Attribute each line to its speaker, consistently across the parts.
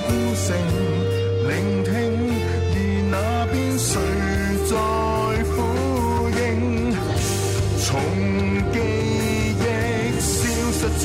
Speaker 1: 孤城聆听，而那边谁在呼应？从记忆消失中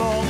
Speaker 2: long